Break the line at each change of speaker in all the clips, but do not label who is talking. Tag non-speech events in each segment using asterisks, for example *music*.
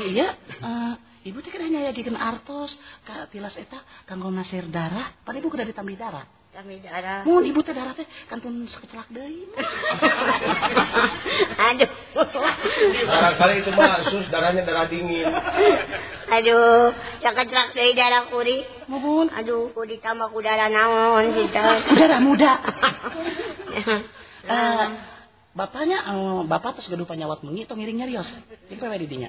iya uh, ibu teh kan hanya bikin ya artos ka tilas eta kanggo nasir darah pan ibu kuda ditambi darah
tambi darah
mun ibu teh darah teh kantun sekecelak deui *laughs*
aduh
barangkali itu mah sus darahnya darah dingin
aduh sakecelak deui darah kuri
mumun
aduh kuri ditambah ku darah naon sita
darah muda uh, *laughs* bapaknya um, bapak terus gaduh nyawat mengi atau miringnya rios Ini
pewe didinya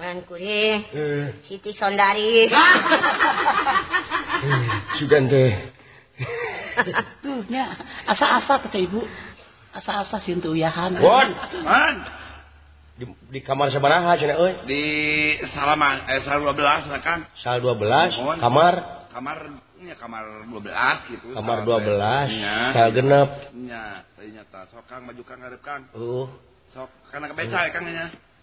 Ankuri.
Eh.
Siti Sondari.
eh, hmm, Sugante.
Tuh, nya asa-asa kata Ibu. Asa-asa sintuyahan.
Won,
man.
Di, di kamar sabaraha cenah oi.
Di Salamang eh sal 12 nah, kan.
Sal 12
Mohon.
kamar
kamar ya kamar 12 gitu.
Kamar 12.
Nya.
Sal genep.
Nya, ternyata nyata sok Kang maju Kang ngarep Kang.
Uh.
Sok karena kebeca uh. Kang nya.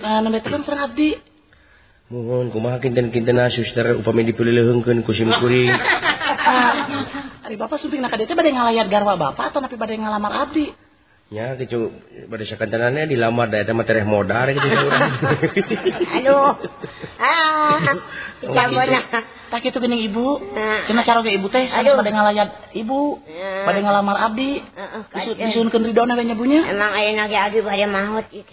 Nah, nambe tekan sareng abdi.
mohon kumaha kinten-kintenna suster upami dipilihkeun ku simkuring. Hari
ah. bapak sumping nak teh bade ngalayat garwa bapak atau napi bade ngalamar abdi.
Ya, kecu pada sakantanannya dilamar dari tema tereh modar gitu.
Halo. Ah, cabona.
Tak itu gini ibu. Cuma cara ke ibu teh
Aduh,
pada ngalayat ibu,
pada
ah. ngalamar abdi.
Bisun
ah,
bisun
kendri dona banyak bunya.
Emang ayah nagi abdi
pada
mahot gitu.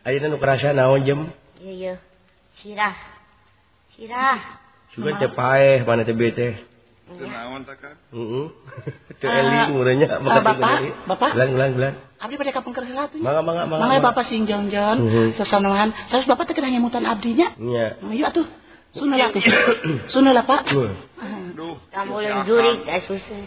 Ayo nu kerasa naon jem?
iya, iya. Sirah. Sirah.
Juga iya. teh mana mana teh bete.
Teu naon ta kan?
Heeh. Teu eling
Bapak, bapak.
Ulang ulang ulang.
Abdi pada kapan keur heula tuh?
Mangga mangga mangga.
Mangga bapak sing jong-jong
mm-hmm.
sasanohan. Sanes bapak teh kena ngemutan mutan abdinya.
Iya.
Oh, Ieu iya, atuh. Sunuh tuh. *coughs* Sunuh lah Pak.
Duh.
Kamu yang jurik eh,
susah.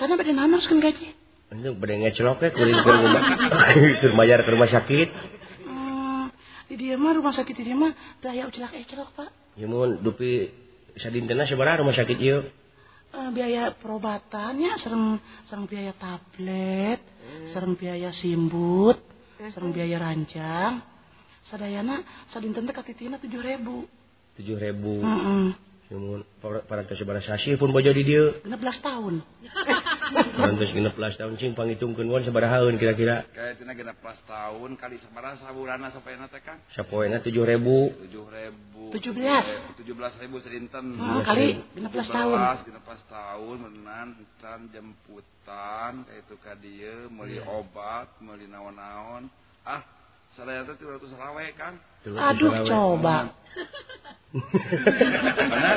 sana pada nanas kan gaji. Anjing
pada ngeceloknya ya
kuring ke rumah. Keur *laughs* bayar ke rumah sakit.
Oh, di dia mah rumah sakit di dia mah dah ya ucilak ecelok, Pak.
Ya mohon dupi sadintena sabaraha rumah sakit yuk. Ya?
Eh, biaya perobatannya serem serem biaya tablet, serem biaya simbut, serem biaya ranjang. Sadayana sadinten teh katitina tujuh ribu.
tujuh
ribu.
-mm. Ya mohon. para para sasi pun bojo di dia. 16 tahun. *laughs* mans binaplas tahun simpangi tungkun
won sebera haun kira-kiralas tahun saburan
te sappoena
tujuh rebu
tujuh rebu
tujuh belas
tujulas rebu kalilas tahun
tahun menant jemputan itu ka
meli
obat naon ah seatanlawikan terus
aduk coba
bener